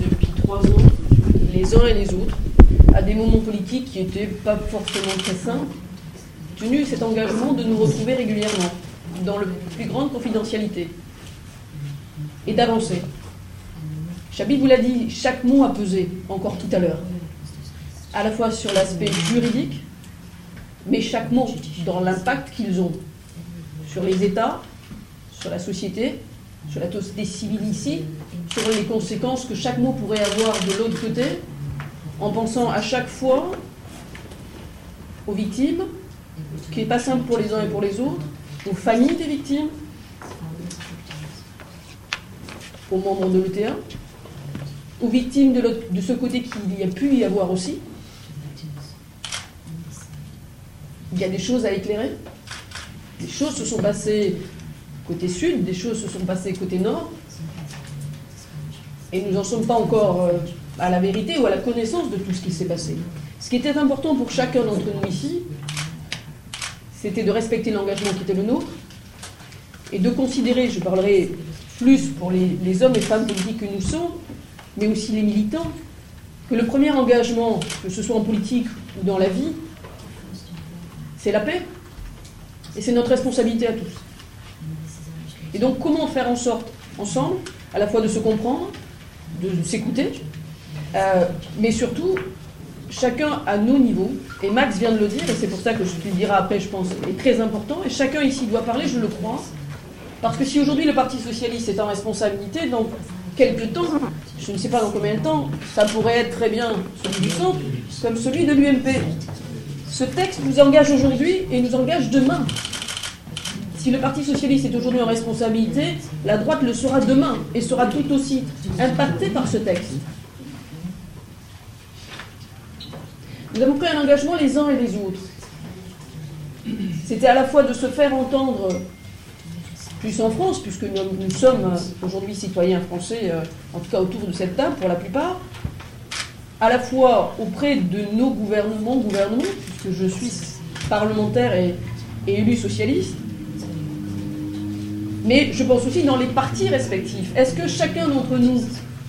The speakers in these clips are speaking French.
depuis trois ans, les uns et les autres, à des moments politiques qui n'étaient pas forcément très simples, tenu cet engagement de nous retrouver régulièrement, dans la plus grande confidentialité, et d'avancer. Chabit vous l'a dit, chaque mot a pesé, encore tout à l'heure, à la fois sur l'aspect juridique, mais chaque mot dans l'impact qu'ils ont sur les États, sur la société, sur la société civile ici, sur les conséquences que chaque mot pourrait avoir de l'autre côté, en pensant à chaque fois aux victimes, ce qui n'est pas simple pour les uns et pour les autres, aux familles des victimes, aux membres de l'ETA, aux victimes de, de ce côté qu'il y a pu y avoir aussi. Il y a des choses à éclairer. Des choses se sont passées côté sud, des choses se sont passées côté nord. Et nous n'en sommes pas encore euh, à la vérité ou à la connaissance de tout ce qui s'est passé. Ce qui était important pour chacun d'entre nous ici, c'était de respecter l'engagement qui était le nôtre et de considérer, je parlerai plus pour les, les, hommes et femmes politiques que nous sommes, mais aussi les militants, que le premier engagement, que ce soit en politique ou dans la vie, c'est la paix. Et c'est notre responsabilité à tous. Et donc comment faire en sorte, ensemble, à la fois de se comprendre, de s'écouter, euh, mais surtout, chacun à nos niveaux, et Max vient de le dire, et c'est pour ça que je te le dirai après, je pense, est très important, et chacun ici doit parler, je le crois, parce que si aujourd'hui le Parti Socialiste est en responsabilité, dans quelques temps, je ne sais pas dans combien de temps, ça pourrait être très bien celui du centre, comme celui de l'UMP. Ce texte nous engage aujourd'hui et nous engage demain. Si le Parti socialiste est aujourd'hui en responsabilité, la droite le sera demain et sera tout aussi impactée par ce texte. Nous avons pris un engagement les uns et les autres. C'était à la fois de se faire entendre plus en France, puisque nous, sommes aujourd'hui citoyens français, euh, en tout cas autour de cette table pour la plupart, à la fois auprès de nos gouvernements, gouvernements, puisque je suis parlementaire et, et élu socialiste, mais je pense aussi dans les partis respectifs. Est-ce que chacun d'entre nous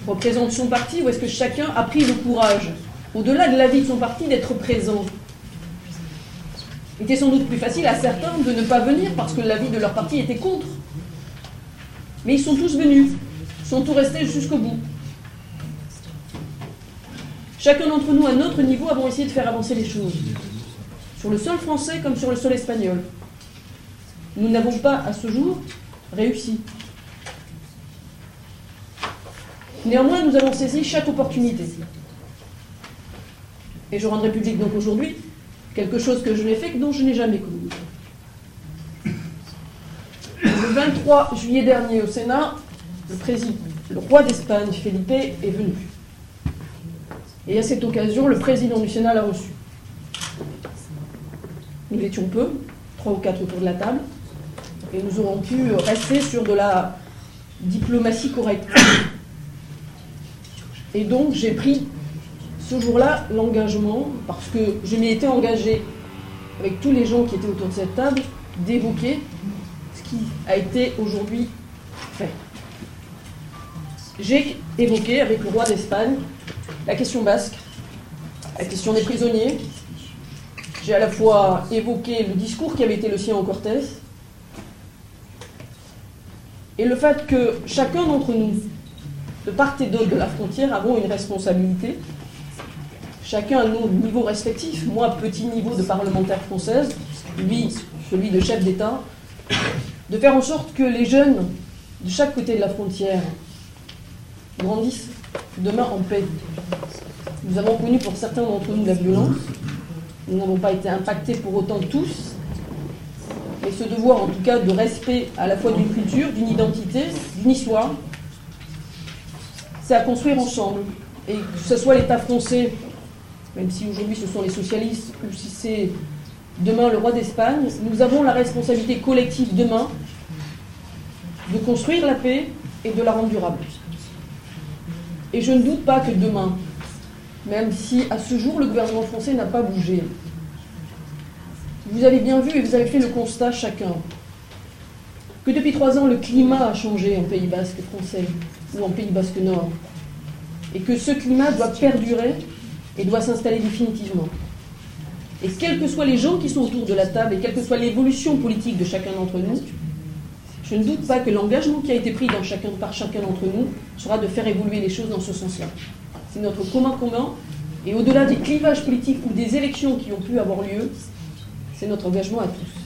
représente son parti ou est-ce que chacun a pris le courage, au-delà de la vie de son parti, d'être présent? Il était sans doute plus facile à certains de ne pas venir parce que la vie de leur parti était contre. Mais ils sont tous venus, sont tous restés jusqu'au bout. Chacun d'entre nous, à notre niveau, avons essayé de faire avancer les choses. Sur le sol français comme sur le sol espagnol. Nous n'avons pas, à ce jour, réussi. Néanmoins, nous avons saisi chaque opportunité. Et je rendrai public donc aujourd'hui quelque chose que je n'ai fait que dont je n'ai jamais connu. Le 23 juillet dernier au Sénat, le, le roi d'Espagne, Felipe, est venu. Et à cette occasion, le président du Sénat l'a reçu. Nous étions peu, trois ou quatre autour de la table, et nous aurons pu rester sur de la diplomatie correcte. Et donc j'ai pris ce jour-là l'engagement, parce que je m'y étais engagé avec tous les gens qui étaient autour de cette table, d'évoquer ce qui a été aujourd'hui fait. J'ai évoqué avec le roi d'Espagne la question basque, la question des prisonniers. J'ai à la fois évoqué le discours qui avait été le sien en Cortés, et le fait que chacun d'entre nous, de part et d'autre de la frontière, avons une responsabilité, chacun à nos niveaux respectifs, moi petit niveau de parlementaire française, lui celui de chef d'État, de faire en sorte que les jeunes de chaque côté de la frontière grandissent demain en paix. Nous avons connu pour certains d'entre nous la violence, nous n'avons pas été impactés pour autant tous, et ce devoir en tout cas de respect à la fois d'une culture, d'une identité, d'une histoire, c'est à construire ensemble. Et que ce soit l'État français, même si aujourd'hui ce sont les socialistes, ou si c'est demain le roi d'Espagne, nous avons la responsabilité collective demain de construire la paix et de la rendre durable. Et je ne doute pas que demain, même si à ce jour le gouvernement français n'a pas bougé, vous avez bien vu et vous avez fait le constat chacun que depuis trois ans, le climat a changé en Pays basque français ou en Pays basque nord. et que ce climat doit perdurer et doit s'installer définitivement. Et quels que soient les gens qui sont autour de la table et quelle que soit l'évolution politique de chacun d'entre nous, je ne doute pas que l'engagement qui a été pris par chacun d'entre nous sera de faire évoluer les choses dans ce sens-là. C'est notre commun commun, et au-delà des clivages politiques ou des élections qui ont pu avoir lieu, c'est notre engagement à tous.